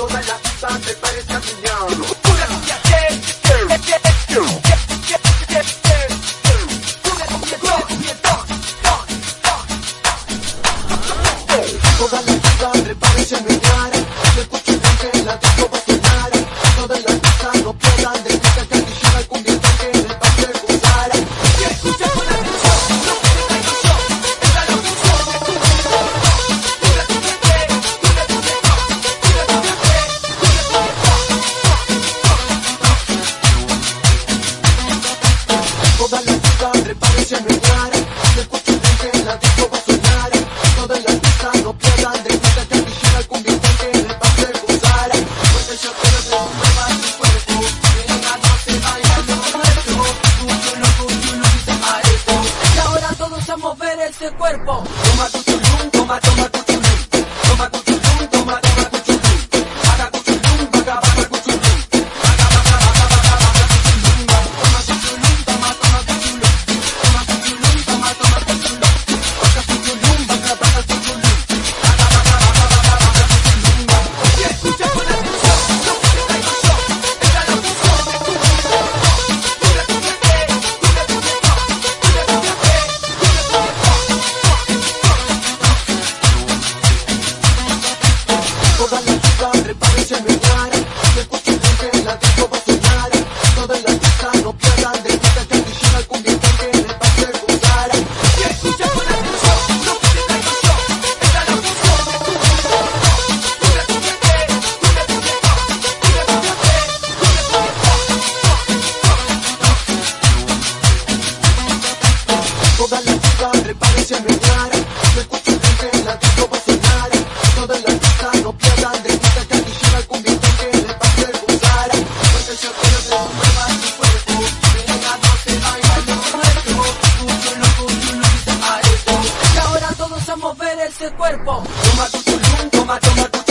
toda la puta me parece a mí. Pura el padre se. No en la disco. Todas las cosas no pierdan de que adicional conviertan que. Pues se y ahora todos a mover ese cuerpo. Toma tu tulum, toma, toma tu